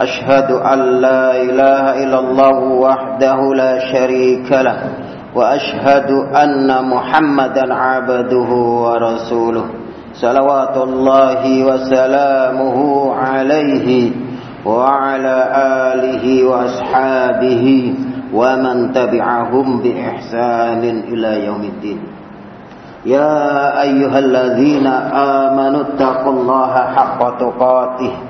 أشهد أن لا إله إلا الله وحده لا شريك له وأشهد أن محمدا عبده ورسوله. صلوات الله وسلامه عليه وعلى آله وأصحابه ومن تبعهم بإحسان إلى يوم الدين. يا أيها الذين آمنوا اتقوا الله حق تقاته.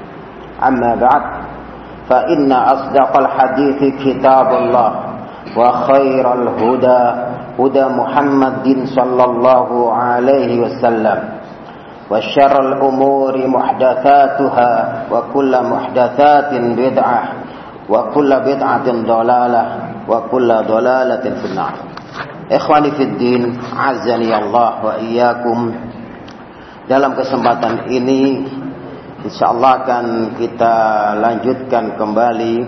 أما بعد. فإن أصدق الحديث كتاب الله وخير الهدى هدى محمد صلى الله عليه وسلم. وشر الأمور محدثاتها وكل محدثات بدعة وكل بدعة ضلالة وكل ضلالة في النار. إخواني في الدين عزني الله وإياكم. Dalam kesempatan ini Insyaallah akan kita lanjutkan kembali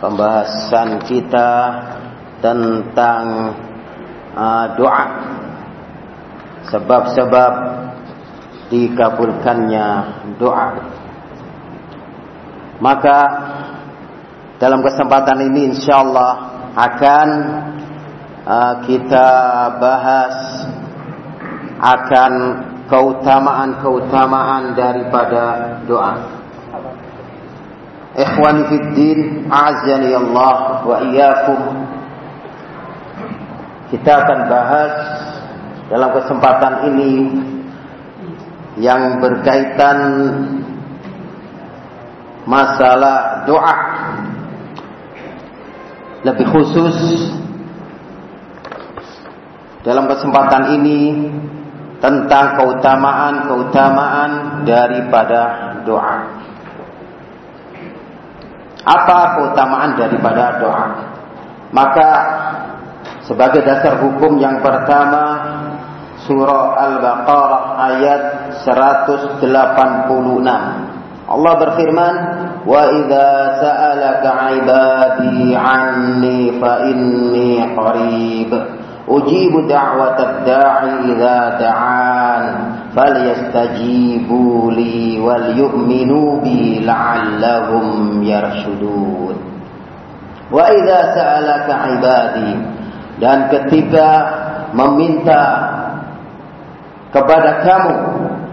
pembahasan kita tentang uh, doa. Sebab-sebab dikabulkannya doa. Maka dalam kesempatan ini insyaallah akan uh, kita bahas akan keutamaan-keutamaan daripada doa. Ikhwani fid din, azani Allah wa iyyakum. Kita akan bahas dalam kesempatan ini yang berkaitan masalah doa. Lebih khusus dalam kesempatan ini tentang keutamaan-keutamaan daripada doa. Apa keutamaan daripada doa? Maka sebagai dasar hukum yang pertama surah Al-Baqarah ayat 186. Allah berfirman, "Wa idza sa'alaka 'ibadi 'anni fa inni qarib." Ujibu da'watad da'i idza da'an falyastajibu li wal yu'minu bi la'allahum yarshudun. Wa idza sa'alaka 'ibadi dan ketika meminta kepada kamu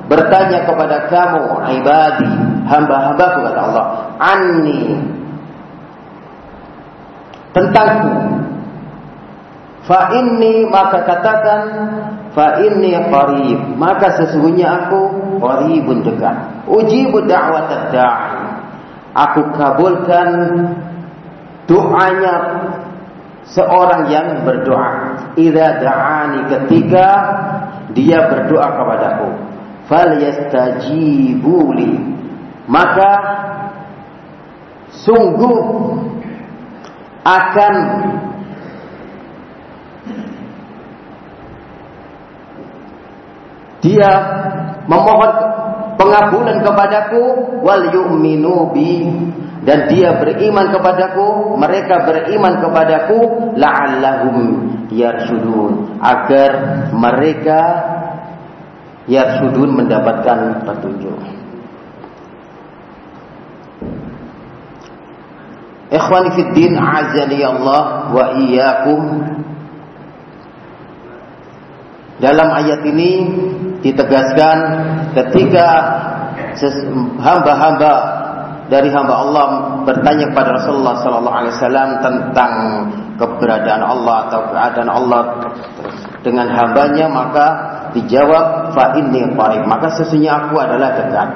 bertanya kepada kamu ibadi hamba-hambaku kata Allah anni tentangku fa inni maka katakan fa inni qarib. Maka sesungguhnya aku qaribun dekat. Ujibu da'watad da'i. Aku kabulkan doanya seorang yang berdoa. Idza da'ani ketika dia berdoa kepadaku falyastajibuli maka sungguh akan dia memohon pengabulan kepadaku wal yu'minu bi dan dia beriman kepadaku mereka beriman kepadaku la'allahum yarshudun agar mereka yarsudun mendapatkan petunjuk. Ikhwani fid din azani Allah wa iyyakum. Dalam ayat ini ditegaskan ketika hamba-hamba dari hamba Allah bertanya kepada Rasulullah sallallahu alaihi wasallam tentang keberadaan Allah atau keadaan Allah dengan hambanya maka dijawab fa qarib maka sesungguhnya aku adalah dekat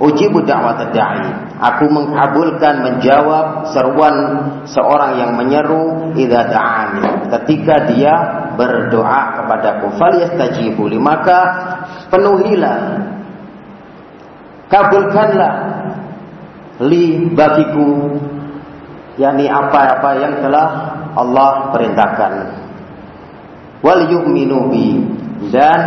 ujibu da'wat da'i aku mengkabulkan menjawab seruan seorang yang menyeru idza da'ani. Ketika dia berdoa kepadaku falyastajibu maka penuhilah kabulkanlah li bagiku yakni apa-apa yang telah Allah perintahkan. Wal yu'minu bi. Dan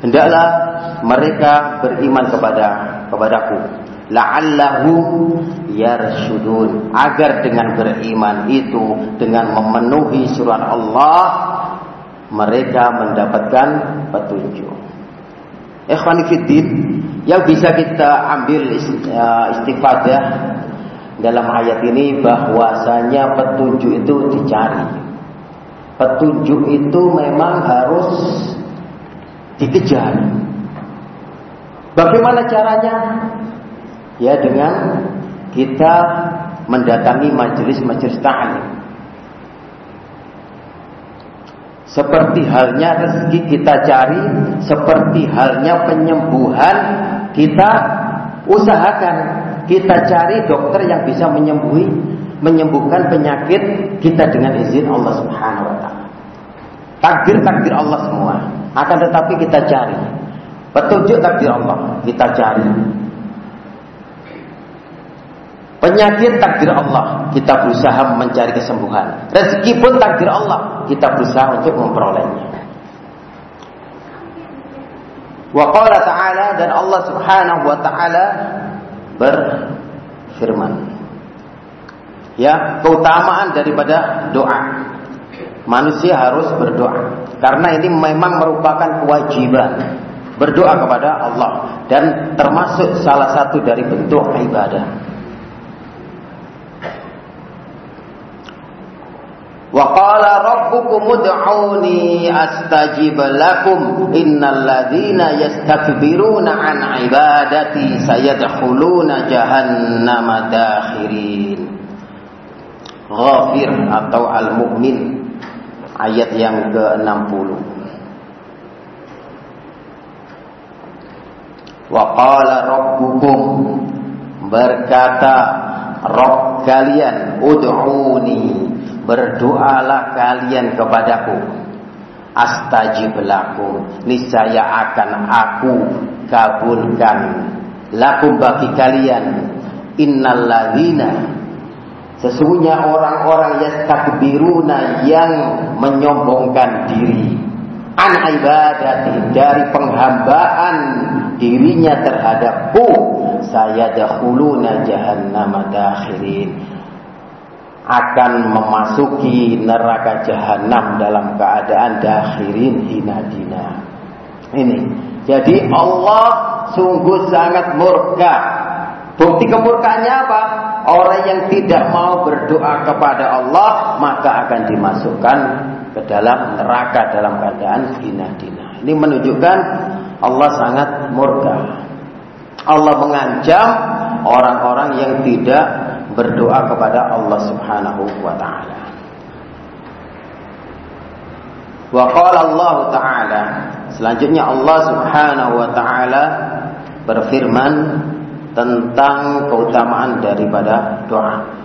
hendaklah mereka beriman kepada kepadaku. La'allahu yarsyudun. Agar dengan beriman itu dengan memenuhi surat Allah mereka mendapatkan petunjuk. Ikhwan fiddin yang bisa kita ambil istifadah dalam ayat ini bahwasanya petunjuk itu dicari. Petunjuk itu memang harus dikejar. Bagaimana caranya? Ya dengan kita mendatangi majelis-majelis ta'lim. Seperti halnya rezeki kita cari, seperti halnya penyembuhan kita usahakan. Kita cari dokter yang bisa menyembuhi menyembuhkan penyakit kita dengan izin Allah Subhanahu wa taala. Takdir-takdir Allah semua. Akan tetapi kita cari petunjuk takdir Allah, kita cari. Penyakit takdir Allah, kita berusaha mencari kesembuhan. Rezeki pun takdir Allah, kita berusaha untuk memperolehnya. Wa qala ta'ala dan Allah Subhanahu wa taala berfirman ya keutamaan daripada doa. Manusia harus berdoa karena ini memang merupakan kewajiban berdoa kepada Allah dan termasuk salah satu dari bentuk ibadah. Wa qala rabbukum ud'uni astajib lakum innal ladzina yastakbiruna an ibadati sayadkhuluna jahannama dakhirin. Ghafir atau Al-Mu'min ayat yang ke-60. Wa rabbukum berkata Rabb kalian ud'uni berdoalah kalian kepadaku. Astajib lakum niscaya akan aku kabulkan lakum bagi kalian. Innalladzina Sesungguhnya orang-orang yastakbiruna yang menyombongkan diri an ibadati dari penghambaan dirinya terhadapku saya dahuluna jahannam dakhirin. Akan memasuki neraka jahanam dalam keadaan dakhirin hinadina ini. Jadi Allah sungguh sangat murka. Bukti kemurkaannya apa? Orang yang tidak mau berdoa kepada Allah maka akan dimasukkan ke dalam neraka dalam keadaan dina-dina. Ini menunjukkan Allah sangat murka. Allah mengancam orang-orang yang tidak berdoa kepada Allah Subhanahu wa taala. Wa qala Allah taala selanjutnya Allah Subhanahu wa taala berfirman tentang keutamaan daripada doa.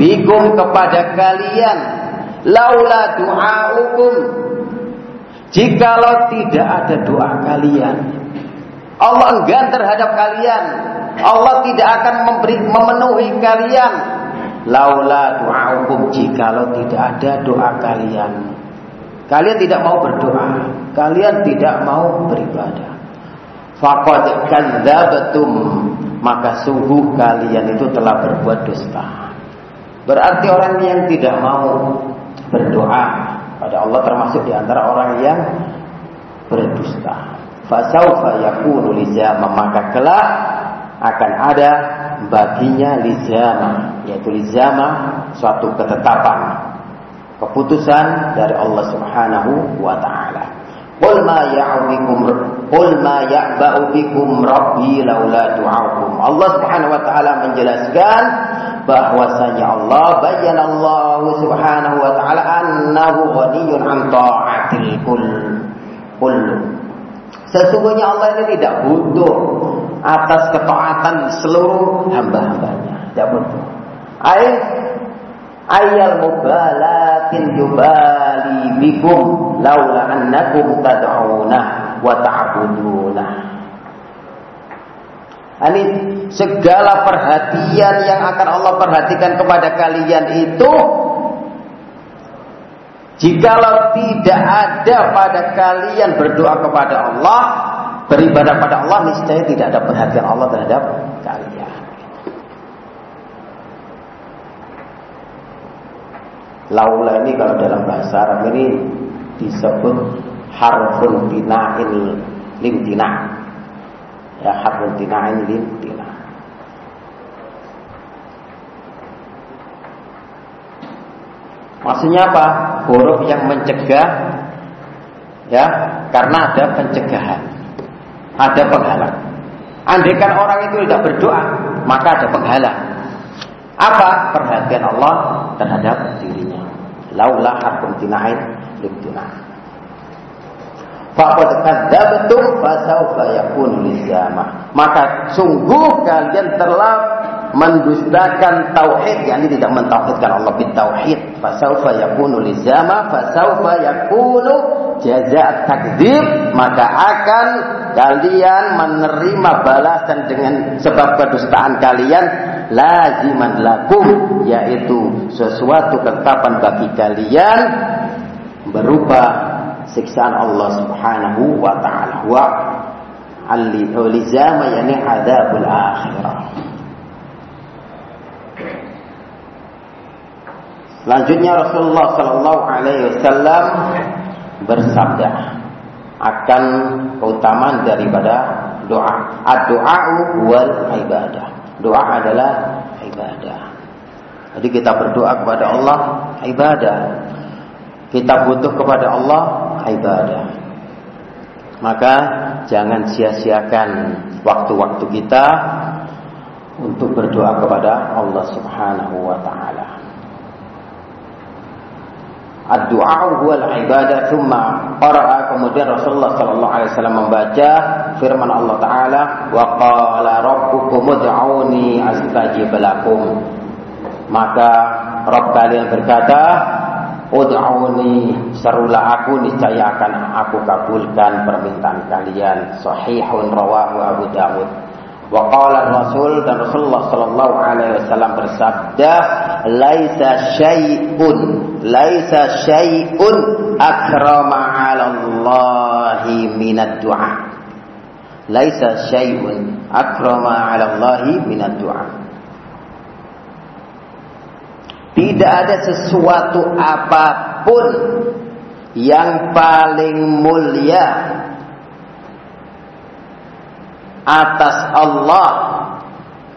bikum kepada kalian laula du'aukum Jikalau tidak ada doa kalian, Allah enggan terhadap kalian. Allah tidak akan memberi memenuhi kalian. Laula jika jikalau tidak ada doa kalian. Kalian tidak mau berdoa, kalian tidak mau beribadah. Faqad kadzabatum maka sungguh kalian itu telah berbuat dusta. Berarti orang yang tidak mau berdoa pada Allah termasuk di antara orang yang berdusta. Fasaufa yakunu lizama maka kelak akan ada baginya lizama yaitu lizama suatu ketetapan keputusan dari Allah Subhanahu wa taala. Qul ma ya'ubikum Qul ma ya'ba'u rabbi laula du'aukum. Allah Subhanahu wa taala menjelaskan bahwasanya Allah bayan Allah Subhanahu wa taala annahu ghaniyun an ta'atil kull. Sesungguhnya Allah ini tidak butuh atas ketaatan seluruh hamba-hambanya. Tidak butuh. Ayat ayal mubalatin yubali bikum laula annakum tad'una wa ta'buduna. Ini segala perhatian yang akan Allah perhatikan kepada kalian itu Jikalau tidak ada pada kalian berdoa kepada Allah, beribadah pada Allah, niscaya tidak ada perhatian Allah terhadap kalian. Laula ini kalau dalam bahasa Arab ini disebut harfun tina'in limtina. Ya harfun tina'in limtina. Maksudnya apa? Huruf yang mencegah ya, karena ada pencegahan. Ada penghalang. Andaikan orang itu tidak berdoa, maka ada penghalang. Apa? Perhatian Allah terhadap dirinya. Laulah harfun tina'in limtina. Faqad kadzabtum fasawfa lizama. Maka sungguh kalian telah mendustakan tauhid yakni tidak mentauhidkan Allah bin tauhid fasaufa yakunu lizama fasaufa yakunu jaza takdzib maka akan kalian menerima balasan dengan sebab kedustaan kalian laziman lakum yaitu sesuatu ketetapan bagi kalian berupa siksaan Allah Subhanahu wa taala wa al-lizama yani adzabul akhirah Selanjutnya Rasulullah Sallallahu Alaihi Wasallam bersabda akan keutamaan daripada doa. Doa wal ibadah. Doa adalah ibadah. Jadi kita berdoa kepada Allah ibadah. Kita butuh kepada Allah ibadah. Maka jangan sia-siakan waktu-waktu kita untuk berdoa kepada Allah Subhanahu wa taala. Ad-du'a huwa al-ibadah thumma qara'a. Kemudian Rasulullah sallallahu alaihi wasallam membaca firman Allah taala wa qala rabbukum ud'uni astajib lakum. Maka Rabb kalian berkata ud'uni serulah aku niscaya akan aku kabulkan permintaan kalian. Sahihun rawahu Abu Dawud Wa qala Rasul dan Rasulullah sallallahu alaihi wasallam bersabda, "Laisa syai'un, laisa syai'un akrama 'ala Allah minad du'a." Laisa syai'un akrama 'ala Allah minad du'a. Tidak ada sesuatu apa pun yang paling mulia atas Allah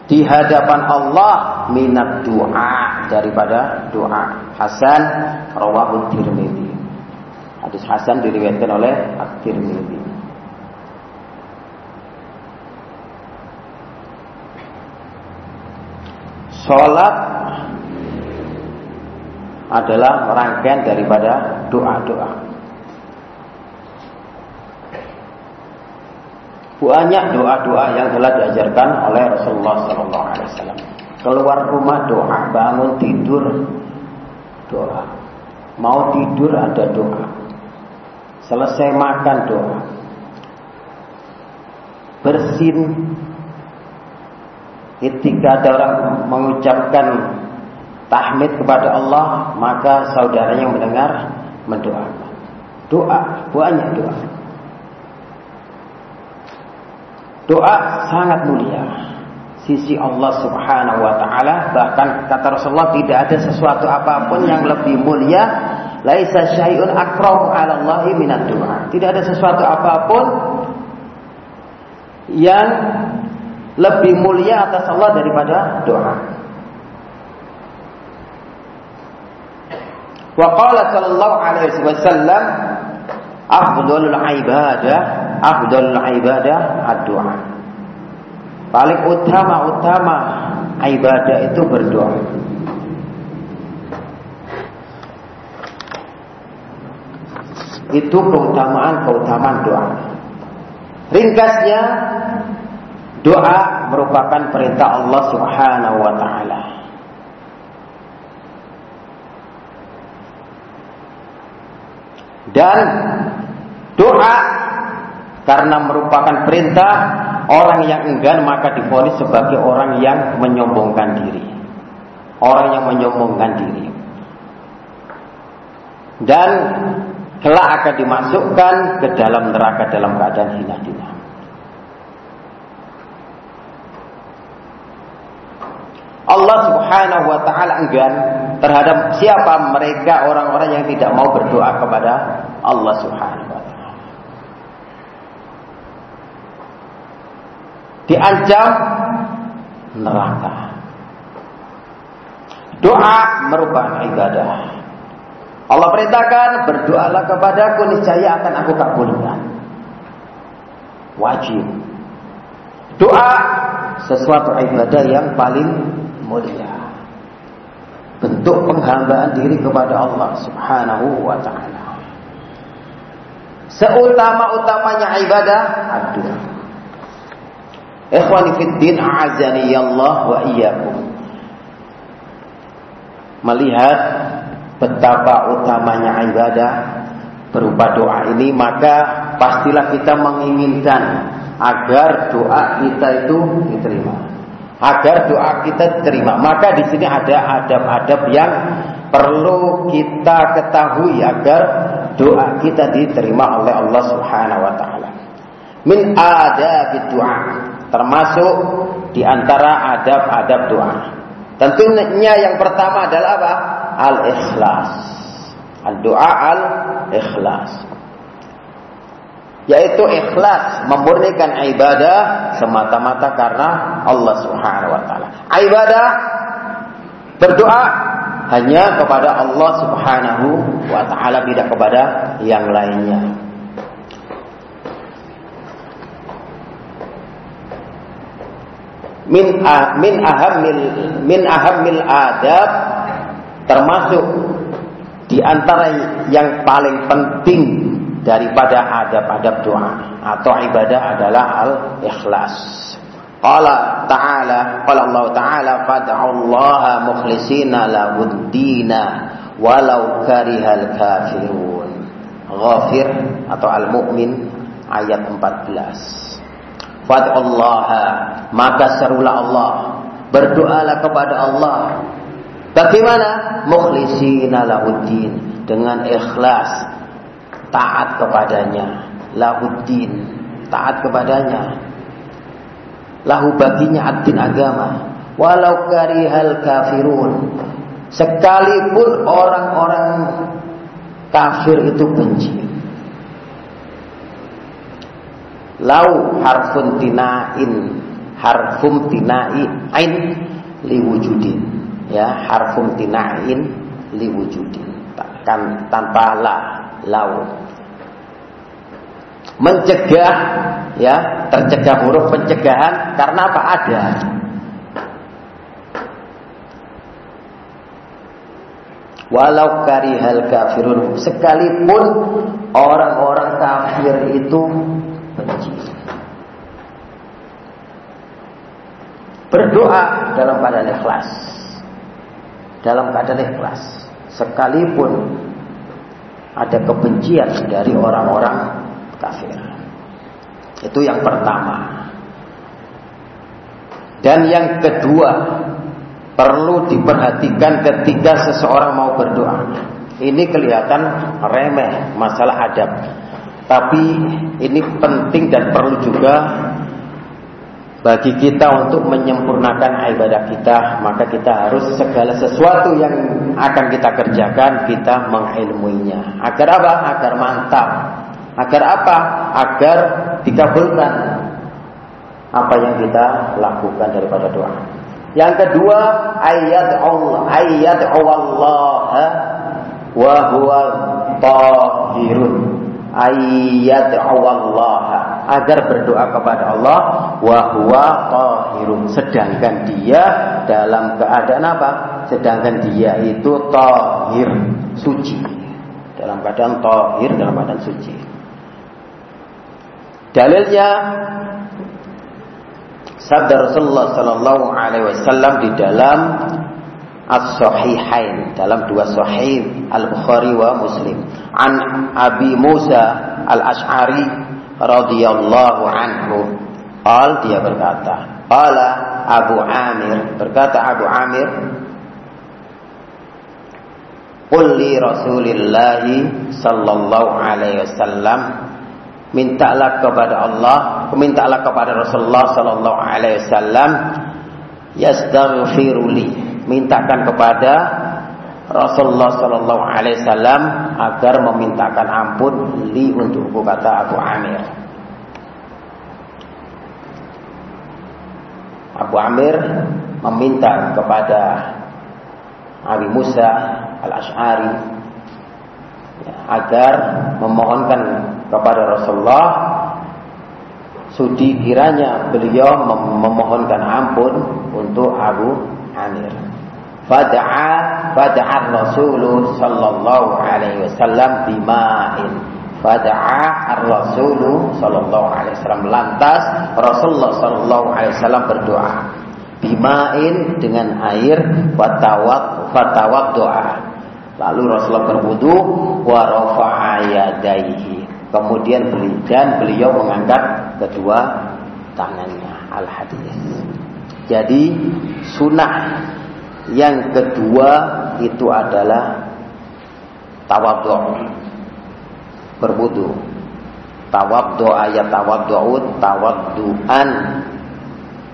di hadapan Allah minat doa daripada doa Hasan rawahu Tirmidzi. Hadis Hasan diriwayatkan oleh At-Tirmidzi. Salat adalah rangkaian daripada doa-doa. Banyak doa-doa yang telah diajarkan oleh Rasulullah SAW. Keluar rumah doa, bangun tidur doa. Mau tidur ada doa. selesai makan doa. Bersin ketika ada orang mengucapkan tahmid kepada Allah, maka saudaranya mendengar mendoakan. Doa, banyak doa. Doa sangat mulia. Sisi Allah subhanahu wa ta'ala Bahkan kata Rasulullah tidak ada sesuatu apa pun yang lebih mulia. Laisa syai'un akramu ala Allahi minat doa. Tidak ada sesuatu apa pun Yang lebih mulia atas Allah daripada doa. Wa qala sallallahu alaihi wasallam afdhalul ibadah afdhalul ibadah ad-du'a. Paling utama-utama ibadah itu berdoa. Itu keutamaan-keutamaan doa. Ringkasnya doa merupakan perintah Allah Subhanahu wa taala. Dan doa karena merupakan perintah orang yang enggan maka difonis sebagai orang yang menyombongkan diri. Orang yang menyombongkan diri. Dan kelak akan dimasukkan ke dalam neraka dalam keadaan hina-hina. Allah Subhanahu wa taala enggan terhadap siapa mereka orang-orang yang tidak mau berdoa kepada Allah Subhanahu wa taala. Diancam neraka. Doa merupakan ibadah. Allah perintahkan berdoalah kepadaku niscaya akan aku kabulkan. Wajib. Doa sesuatu ibadah yang paling mulia. Bentuk penghambaan diri kepada Allah Subhanahu wa taala. Seutama-utamanya ibadah doa. Ikhwani fid din a'azani Allah wa iyyakum. Melihat betapa utamanya ibadah berupa doa ini maka pastilah kita menginginkan agar doa kita itu diterima agar doa kita diterima. Maka di sini ada adab-adab yang perlu kita ketahui agar doa kita diterima oleh Allah Subhanahu wa taala. Min adab doa termasuk di antara adab-adab doa. Tentunya yang pertama adalah apa? Al-ikhlas. Al-doa al-ikhlas yaitu ikhlas memurnikan ibadah semata-mata karena Allah Subhanahu wa taala. Ibadah berdoa hanya kepada Allah Subhanahu wa taala tidak kepada yang lainnya. Min ah, min ahamil min ahamil adab termasuk di antara yang paling penting daripada adab-adab doa atau ibadah adalah al-ikhlas. Qala ta'ala, qala Allah ta'ala fad'ullaha mukhlishina lahuddina walau karihal kafirun. Ghafir atau Al-Mu'min ayat 14. Fad'ullaha. Maka serulah Allah, berdoalah kepada Allah. Bagaimana? Mukhlishina lahuddin. Dengan ikhlas. Taat kepadanya. Lahuddin. Taat kepadanya. Lahu baginya adin agama. Walau karihal kafirun. Sekalipun orang-orang kafir itu benci lau harfun tinain harfum tinai ain liwujudin ya harfum tinain liwujudin kan tanpa la lau. Mencegah ya tercegah huruf pencegahan karena apa? Ada. Walau karihal kafirun sekalipun orang-orang kafir itu benci berdoa dalam keadaan ikhlas dalam keadaan ikhlas sekalipun Ada kebencian dari orang-orang kafir. Itu yang pertama. Dan yang kedua, perlu diperhatikan ketika seseorang mau berdoa. Ini kelihatan remeh masalah adab. Tapi ini penting dan perlu juga bagi kita untuk menyempurnakan ibadah kita, maka kita harus segala sesuatu yang akan kita kerjakan kita mengilmuinya. Agar apa? Agar mantap. Agar apa? Agar dikabulkan apa yang kita lakukan daripada doa. Yang kedua, ayat Allah, ayat Allah wa huwa tahirun Allah agar berdoa kepada Allah wa huwa tahirun. Sedangkan dia dalam keadaan apa? Sedangkan dia itu tahir suci. Dalam keadaan tahir dalam keadaan suci. Dalilnya sabda Rasulullah sallallahu alaihi wasallam di dalam as-sahihain dalam dua sahih Al-Bukhari wa Muslim. An Abi Musa Al-Ash'ari radhiyallahu anhu. Qal dia berkata qala Abu Amir berkata Abu Amir Qul li Rasulillah sallallahu alaihi wasallam mintalah kepada Allah mintalah kepada Rasulullah sallallahu alaihi wasallam yastaghfiruli mintakan kepada Rasulullah Shallallahu Alaihi Wasallam agar memintakan ampun li untukku kata Abu Amir. Abu Amir meminta kepada Abi Musa al Ashari agar memohonkan kepada Rasulullah sudi kiranya beliau memohonkan ampun untuk Abu. Fada'a fada'a Rasul sallallahu alaihi wasallam bima'in. Fada'a Rasul sallallahu alaihi wasallam lantas Rasulullah sallallahu alaihi wasallam berdoa bima'in dengan air fatawat fatawat doa. Lalu Rasulullah berwudu wa rafa'a. Kemudian beli dan beliau mengangkat kedua tangannya. Al hadis. Jadi sunnah yang kedua itu adalah tawadhu. Berwudu. Tawadhu ayat tawadhu tawadduan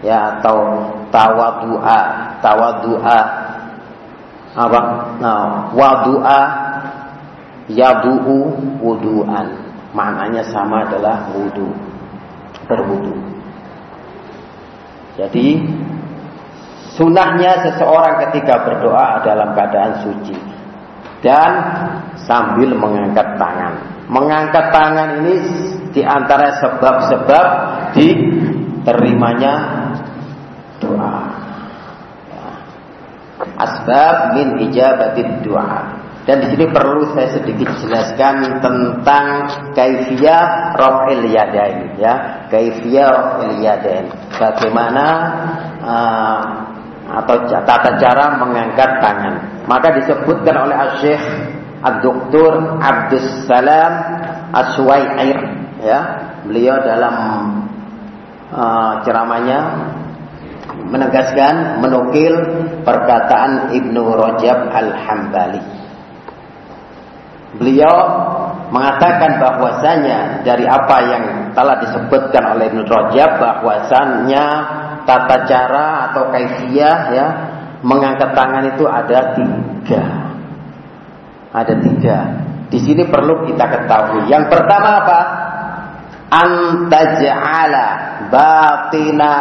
ya atau tawaddu'a tawaddu'a apa? Nah wadu'a yadu'u wudu'an. Maknanya sama adalah wudu berwudu jadi Sunahnya seseorang ketika berdoa dalam keadaan suci dan sambil mengangkat tangan. Mengangkat tangan ini di antara sebab-sebab diterimanya doa. Asbab min ijabatid doa. Dan di sini perlu saya sedikit jelaskan tentang kaifiyah raf'il yadain ya. Kaifiyah raf'il yadain. Bagaimana uh, atau tata cara mengangkat tangan. Maka disebutkan oleh Syekh Ad-Doktor Abdus Salam Aswai'ir ya. Beliau dalam uh, ceramahnya menegaskan menukil perkataan Ibnu Rajab Al-Hambali. Beliau mengatakan bahwasanya dari apa yang telah disebutkan oleh Ibnu Rajab bahwasanya tata cara atau kaifiyah ya mengangkat tangan itu ada tiga. Ada tiga. Di sini perlu kita ketahui. Yang pertama apa? Antaj'ala batina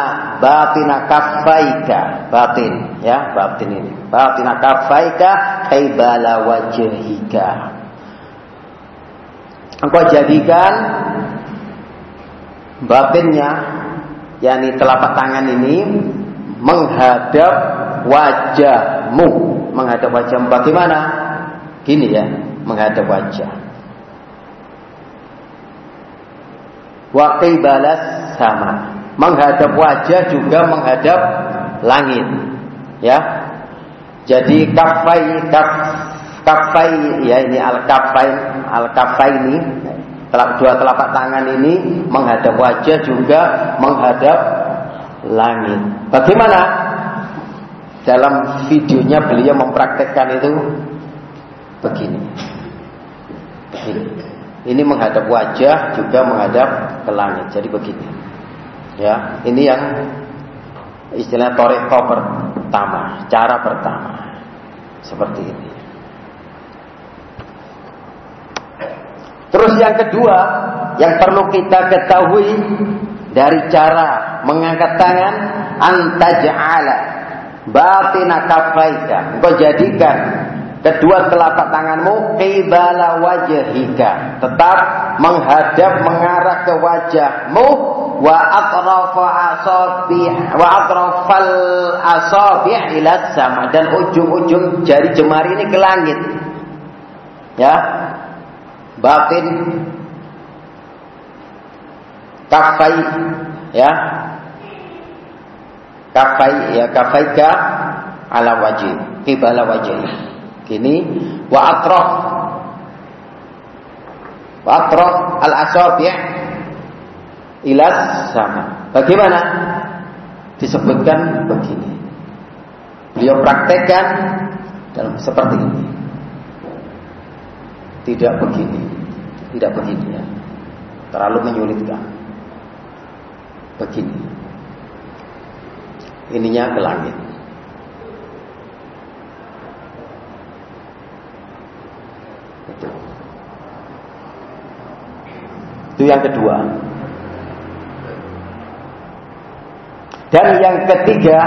batina kafaika batin ya batin ini batina kafaika kaibala wajhika engkau jadikan batinnya yakni telapak tangan ini menghadap wajahmu, menghadap wajahmu bagaimana? Gini ya, menghadap wajah. Waktu balas sama, menghadap wajah juga menghadap langit, ya. Jadi kafai kaf kafai ya ini al kafai al ini dua telapak tangan ini menghadap wajah juga menghadap langit. Bagaimana? Dalam videonya beliau mempraktekkan itu begini. Begini. Ini menghadap wajah juga menghadap ke langit. Jadi begini. Ya, ini yang istilah toreko pertama, cara pertama. Seperti ini. Terus yang kedua, yang perlu kita ketahui dari cara mengangkat tangan antaj'ala batina kafaika. Engkau jadikan kedua telapak tanganmu qibala wajhika. Tetap menghadap mengarah ke wajahmu. Wa atrafa asabi wa atrafal asabi ila sama. Dan ujung-ujung jari jemari ini ke langit. Ya batin kafai ya kafai ya kafaika ala wajib qibala wajib ini wa atraf wa atraf al asabi' ila sama. Bagaimana? Disebutkan begini. Beliau praktekkan dalam seperti ini. Tidak begini. Tidak begini ya. Terlalu menyulitkan. Begini. Ininya ke langit. Itu yang kedua. Dan yang ketiga,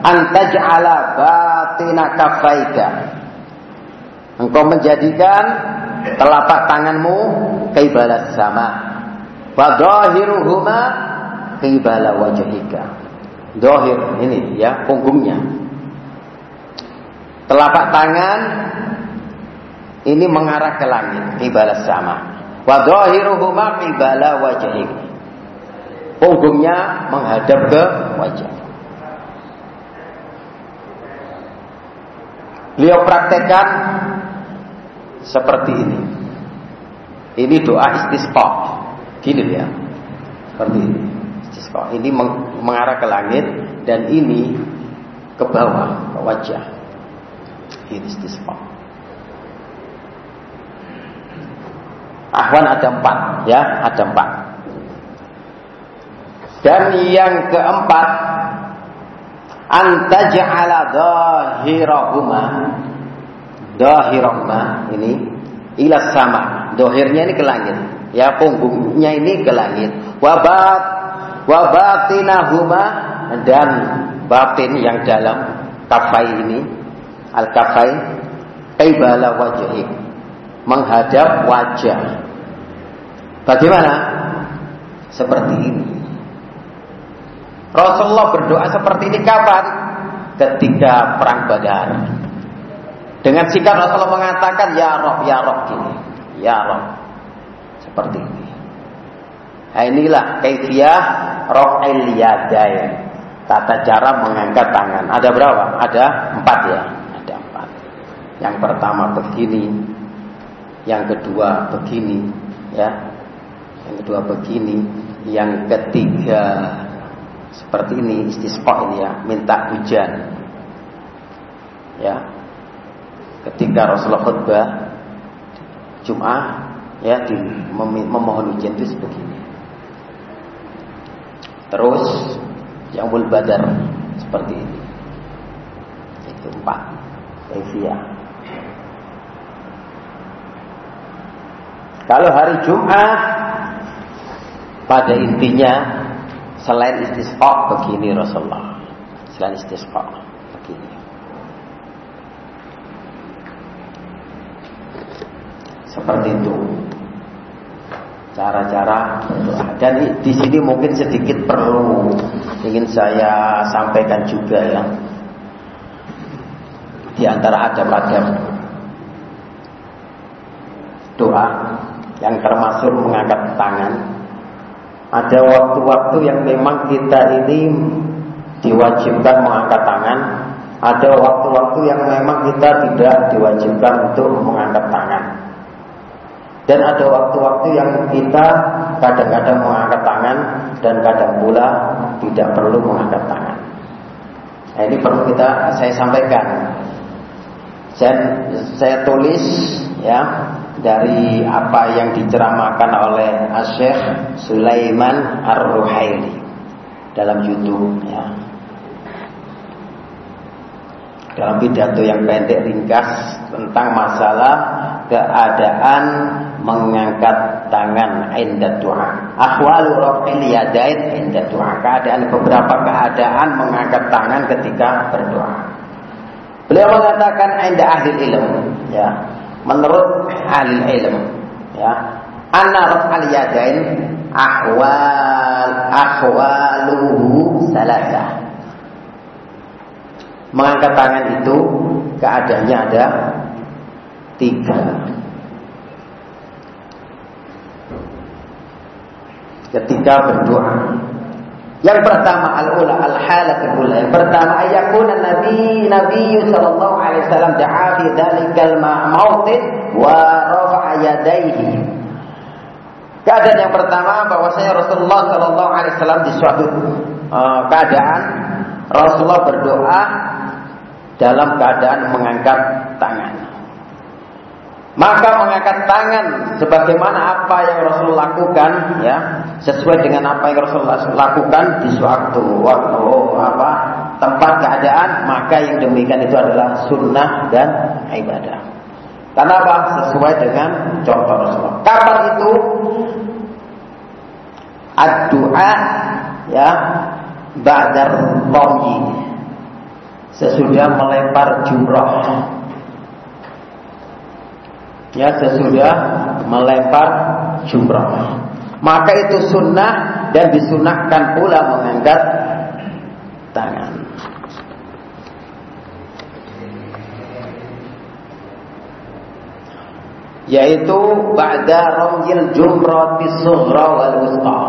antaj'ala batina kafaika. Engkau menjadikan telapak tanganmu keibalat sama. Wa dhahiruhuma wajhika. Dohir ini ya punggungnya. Telapak tangan ini mengarah ke langit, qibala sama. Wa dhahiruhuma wajhik. Punggungnya menghadap ke wajah. Beliau praktekkan seperti ini. Ini doa istisqa. Gini ya. Seperti ini. Istisqa. Ini mengarah ke langit dan ini ke bawah, ke wajah. Ini istisqa. Ahwan ada empat, ya, ada empat. Dan yang keempat, antaj'ala dhahirahuma dhahirahuma ini ilas sama. Dohirnya ini ke langit. Ya, punggungnya ini ke langit. Wabat wabatinahuma dan batin yang dalam kafai ini al kafai qibala wajhik menghadap wajah Bagaimana? Seperti ini. Rasulullah berdoa seperti ini kapan? Ketika perang Badar. Dengan sikap Rasulullah mengatakan ya Rob, ya Rob gini. Ya Rob. Seperti ini. Nah, inilah kaifiyah Rof'il yadain. Tata cara mengangkat tangan. Ada berapa? Ada empat ya. Ada empat. Yang pertama begini. Yang kedua begini. Ya yang kedua begini, yang ketiga seperti ini istisqa ini ya, minta hujan. Ya. Ketika Rasulullah khutbah Jum'ah ya di, memohon hujan itu sebegini. Terus yang badar seperti ini. Itu empat. Kaifiyah. Kalau hari Jumat pada intinya selain istisqa begini Rasulullah. Selain istisqa begini. Seperti itu cara-cara. Dan di sini mungkin sedikit perlu ingin saya sampaikan juga ya. Di antara adab-adab doa yang termasuk mengangkat tangan ada waktu-waktu yang memang kita ini diwajibkan mengangkat tangan. Ada waktu-waktu yang memang kita tidak diwajibkan untuk mengangkat tangan. Dan ada waktu-waktu yang kita kadang-kadang mengangkat tangan dan kadang pula tidak perlu mengangkat tangan. Nah, ini perlu kita saya sampaikan. Saya, saya tulis ya dari apa yang diceramahkan oleh Syekh Sulaiman Ar-Ruhaili dalam YouTube ya. Dalam pidato yang pendek ringkas tentang masalah keadaan mengangkat tangan inda doa. Ahwalu raf'il yadain inda doa. Keadaan beberapa keadaan mengangkat tangan ketika berdoa. Beliau mengatakan inda ahli ilm, ya. Menurut ahli ilm, ya. Anna raf'al yadain ahwal ahwaluhu salasa. Mengangkat tangan itu keadaannya ada tiga. Ketika berdoa. Yang pertama al-ula al-halat al-ula. Yang pertama ayakuna nabi nabi sallallahu alaihi wasallam da'a fi dzalikal mautin wa rafa'a yadayhi. Keadaan yang pertama bahwasanya Rasulullah sallallahu alaihi wasallam di suatu uh, keadaan Rasulullah berdoa dalam keadaan mengangkat tangan. Maka mengangkat tangan sebagaimana apa yang Rasul lakukan ya, sesuai dengan apa yang Rasul lakukan di suatu waktu apa tempat keadaan, maka yang demikian itu adalah sunnah dan ibadah. Karena apa? Sesuai dengan contoh Rasulullah. Kapan itu? Ad-du'a ya ba'dar. Sesudah melempar jumrah ya sesudah melempar jumrah. Maka itu sunnah dan disunahkan pula mengangkat tangan. Yaitu ba'da ramyil jumrati sughra wal wusta.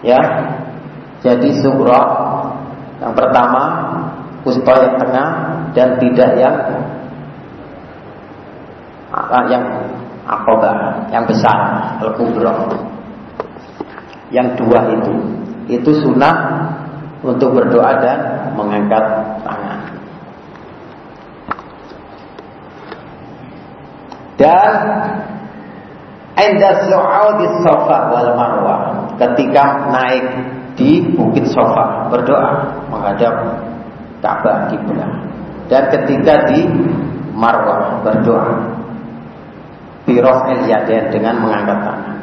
Ya. Jadi sughra yang pertama, wusta yang tengah dan tidak yang apa yang akobah yang besar al yang dua itu itu sunnah untuk berdoa dan mengangkat tangan. Dan di sofa wal marwah ketika naik di bukit sofa berdoa menghadap Ka'bah kiblat dan ketika di Marwah berdoa birof el yaden dengan mengangkat tangan.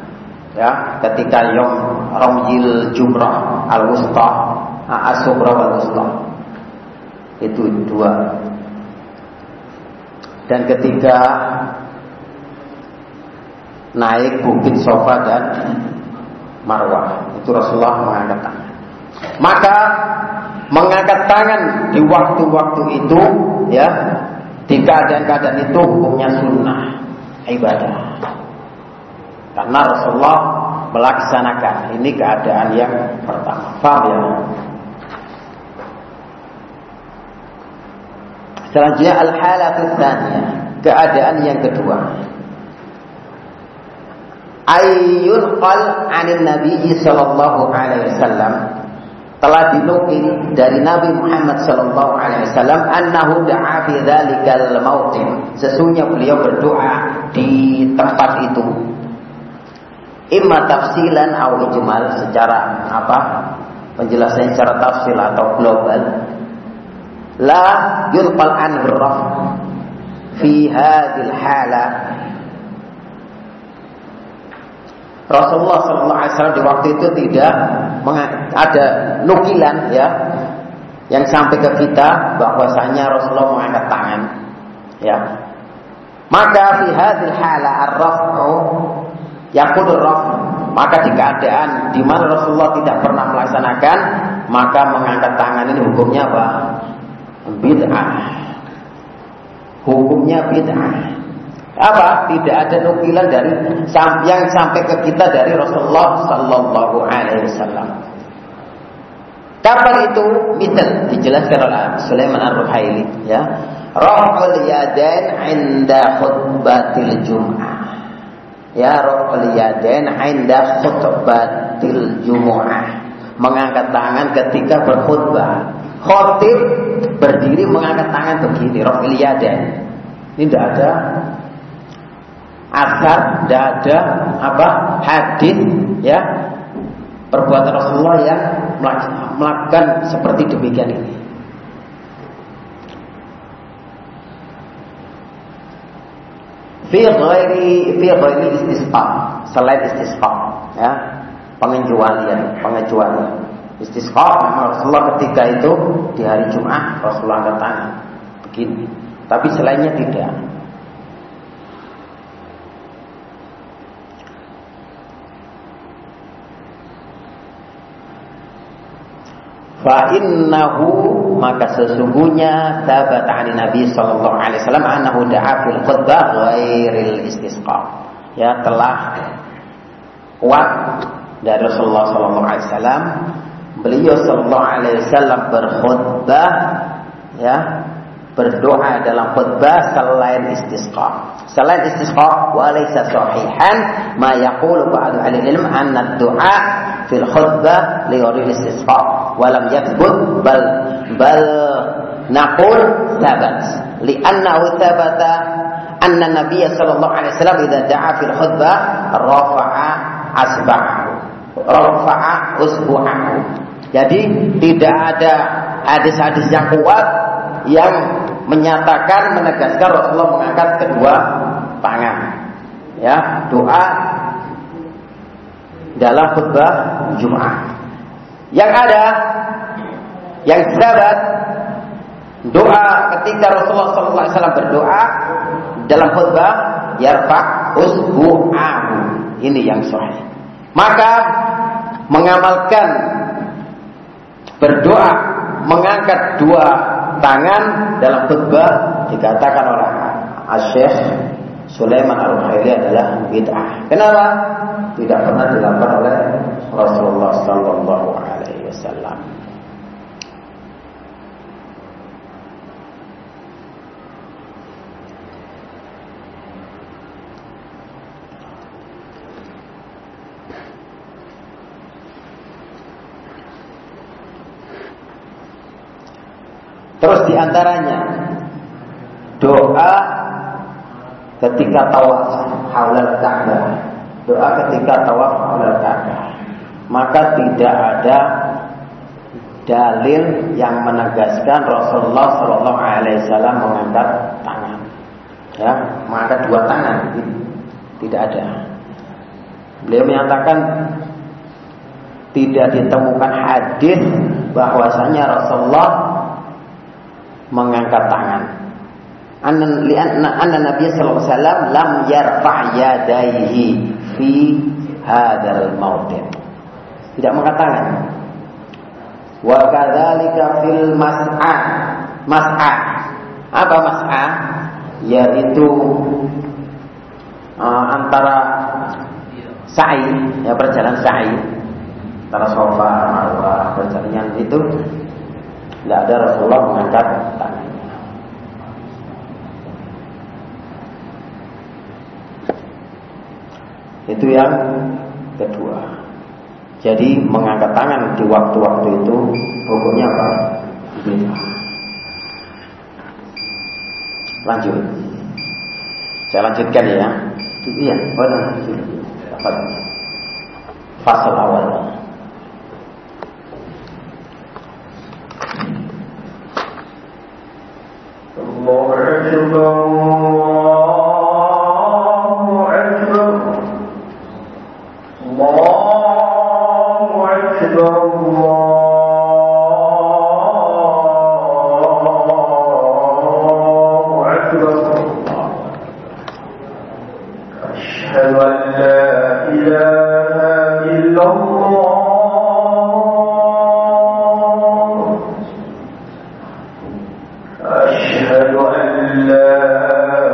Ya, ketika yom romjil jumrah al wusta asubra wal wusta itu dua. Dan ketika naik bukit sofa dan marwah itu Rasulullah mengangkat tangan. Maka mengangkat tangan di waktu-waktu itu ya di keadaan-keadaan itu hukumnya sunnah ibadah. Karena Rasulullah melaksanakan ini keadaan yang pertama. Faham ya? Selanjutnya al-halatu keadaan yang kedua. Ayyul qal 'anil Nabi sallallahu alaihi wasallam telah dinukil dari Nabi Muhammad sallallahu alaihi wasallam annahu da'a fi dzalikal mautin. Sesungguhnya beliau berdoa di tempat itu. Imma tafsilan atau ijmal secara apa? Penjelasannya secara tafsil atau global. La yulqal an fi hadhil hala Rasulullah SAW di waktu itu tidak ada nukilan ya yang sampai ke kita bahwasanya Rasulullah mengangkat tangan ya. Maka fi hadhil hala ar-raf'u yaqul raf maka di keadaan di mana Rasulullah tidak pernah melaksanakan maka mengangkat tangan ini hukumnya apa? Bid'ah. Hukumnya bid'ah apa? Tidak ada nukilan dari yang sampai ke kita dari Rasulullah Sallallahu Alaihi Wasallam. Kapan itu? Misal dijelaskan oleh Sulaiman Ar-Ruhaili ya. Raful yadain inda khutbatil Jum'ah. ya raf'ul yadain 'inda khutbatil jumu'ah. Mengangkat tangan ketika berkhutbah. Khotib berdiri mengangkat tangan begini, raf'ul yadain. Ini tidak ada asar, tidak ada apa? Hadis ya. Perbuatan Rasulullah yang melakukan seperti demikian ini. fi ghairi fi ghairi istisqa. Selain istisqa ya. Pengecualian pengecualian. Istisqa Rasulullah ketika itu di hari Jumat Rasulullah tangan begini. Tapi selainnya tidak Fa innahu maka sesungguhnya tabat ani Nabi sallallahu alaihi wasallam annahu da'a fil khutbah ghairil istisqa. Ya telah kuat dari Rasulullah sallallahu alaihi wasallam beliau sallallahu alaihi wasallam berkhutbah ya berdoa dalam khutbah selain istisqa. Selain istisqa wa laysa sahihan ma yaqulu ba'du ahli ilm anna ad-du'a fil khutbah li istisqa wa lam yathbut bal bal naqul thabat. Li annahu thabata anna nabiy sallallahu alaihi wasallam idza da'a fil khutbah rafa'a asba'ahu. Rafa'a usbu'ahu. Jadi tidak ada hadis-hadis yang kuat yang menyatakan menegaskan Rasulullah mengangkat kedua tangan. Ya doa dalam khutbah Jumat. Yang ada yang sahabat doa ketika Rasulullah SAW berdoa dalam khutbah yarfa usbu'ahu. Ini yang sahih. Maka mengamalkan berdoa mengangkat dua tangan dalam khutbah dikatakan oleh Asyikh Sulaiman Al-Khairi adalah bid'ah. Kenapa? Tidak pernah dilakukan oleh Rasulullah Alaihi Wasallam. Terus di antaranya doa ketika tawaf haulal Ka'bah. Doa ketika tawaf haulal Ka'bah. Maka tidak ada dalil yang menegaskan Rasulullah Shallallahu Alaihi Wasallam mengangkat tangan, ya, mengangkat dua tangan, tidak ada. Beliau menyatakan tidak ditemukan hadis bahwasanya Rasulullah mengangkat tangan. Anna Nabi sallallahu lam yarfa' yadayhi fi hadzal mawdi'. Tidak mengangkat tangan. Wa kadzalika fil mas'ah. Mas'ah. Apa mas'ah? Yaitu uh, antara sa'i, ya perjalanan sa'i antara sofa, marwah, perjalanan itu tidak ada Rasulullah mengangkat tangannya. Itu yang kedua. Jadi mengangkat tangan di waktu-waktu itu hukumnya apa? Lanjut. Saya lanjutkan ya. Iya, benar. Fasal awal. أشهد أن لا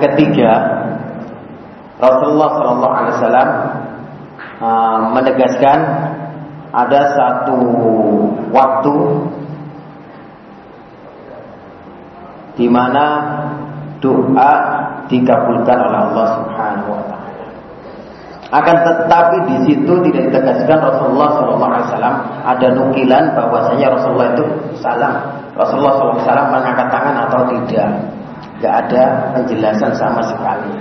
ketiga, Rasulullah Shallallahu Alaihi Wasallam uh, menegaskan ada satu waktu di mana doa dikabulkan oleh Allah Subhanahu wa taala. Akan tetapi di situ tidak ditegaskan Rasulullah Shallallahu alaihi wasallam ada nukilan bahwasanya Rasulullah itu salam. Rasulullah Shallallahu alaihi mengangkat tangan atau tidak. Gak ada penjelasan sama sekali.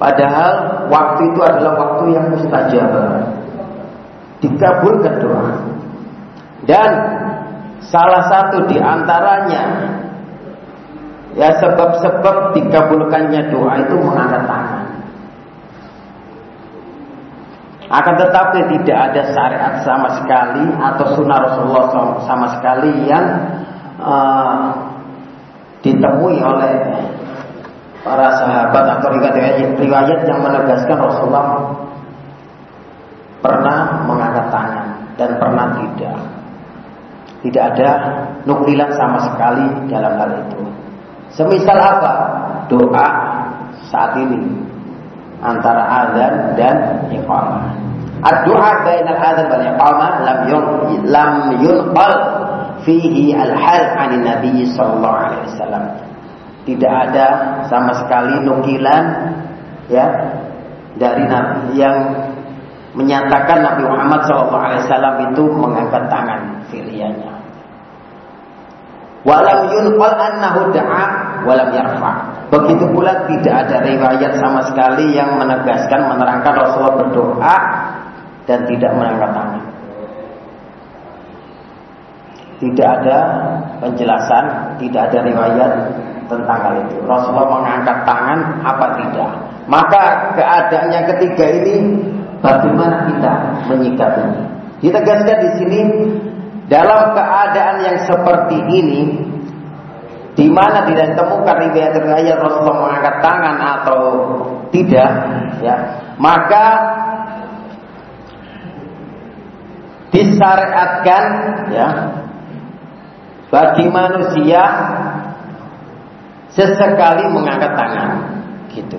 Padahal waktu itu adalah waktu yang mustajab. Dikabulkan doa. Dan salah satu di antaranya ya sebab-sebab dikabulkannya doa itu mengangkat tangan. Akan tetapi tidak ada syariat sama sekali atau sunnah Rasulullah sama sekali yang uh, ditemui oleh para sahabat atau riwayat, yang menegaskan Rasulullah pernah mengangkat tangan dan pernah tidak. Tidak ada nukilan sama sekali dalam hal itu. Semisal apa? Doa saat ini antara azan dan iqamah. Ad-du'a bainal azan wal iqamah lam yun lam yunqal fihi al-hal 'an Nabi sallallahu alaihi wasallam. Tidak ada sama sekali nukilan ya dari Nabi yang menyatakan Nabi Muhammad SAW itu mengangkat tangan filianya. Walam yunqal annahu da'a walam yarfa. Begitu pula tidak ada riwayat sama sekali yang menegaskan menerangkan Rasulullah berdoa dan tidak mengangkat tangan. Tidak ada penjelasan, tidak ada riwayat tentang hal itu. Rasulullah mengangkat tangan apa tidak? Maka keadaan yang ketiga ini bagaimana kita menyikapinya? Ditegaskan di sini dalam keadaan yang seperti ini di mana tidak ditemukan riwayat-riwayat Rasulullah mengangkat tangan atau tidak, ya, maka disyariatkan ya bagi manusia sesekali mengangkat tangan gitu.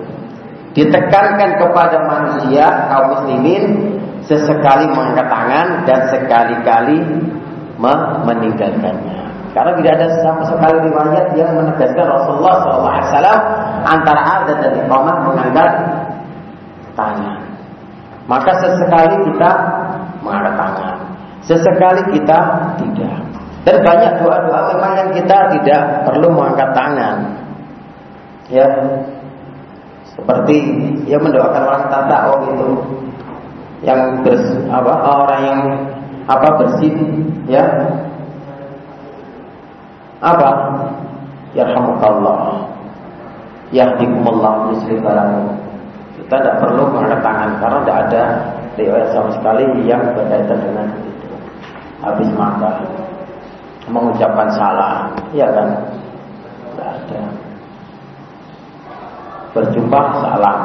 Ditekankan kepada manusia kaum muslimin sesekali mengangkat tangan dan sekali-kali meninggalkannya karena tidak ada sama sekali riwayat yang menegaskan Rasulullah SAW antara adat dan iqamah mengangkat tangan. Maka sesekali kita mengangkat tangan. Sesekali kita tidak. Dan banyak doa-doa memang yang kita tidak perlu mengangkat tangan. Ya. Seperti ya mendoakan orang tahu itu yang bers, apa orang yang apa bersih ya apa ya yahdikumullah yusri balakum. Kita tidak perlu mengangkat tangan karena tidak ada riwayat sama sekali yang berkaitan dengan itu. Habis makan mengucapkan salah, ya kan? Tidak ada. Berjumpa salam.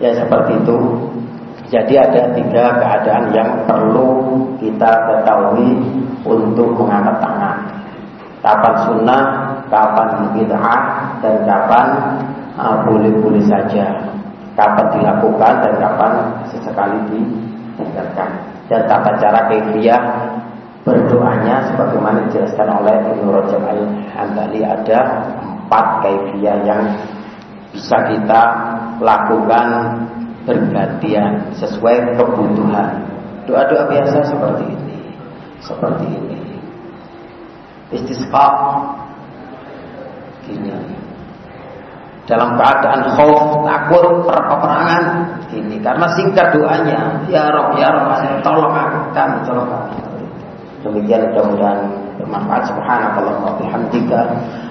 Ya seperti itu. Jadi ada tiga keadaan yang perlu kita ketahui untuk mengangkat tangan. Kapan sunnah, kapan bid'ah, dan kapan uh, boleh-boleh saja. Kapan dilakukan dan kapan sesekali ditinggalkan. Dan tata cara kefiah berdoanya sebagaimana dijelaskan oleh Ibnu Rajab Al-Hambali ada empat kefiah yang bisa kita lakukan bergantian sesuai kebutuhan. Doa-doa biasa seperti ini, seperti ini. Istisqa gini. Dalam keadaan khauf, takut, peperangan ini karena singkat doanya, ya Rob, ya Rob, tolong aku, kami, tolong kami. Demikian mudah-mudahan bermanfaat Subhanallah wa bihamdika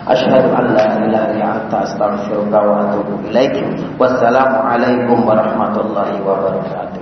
asyhadu an la ilaha illa anta astaghfiruka wa atubu ilaik wassalamu alaikum warahmatullahi wabarakatuh